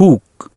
Хук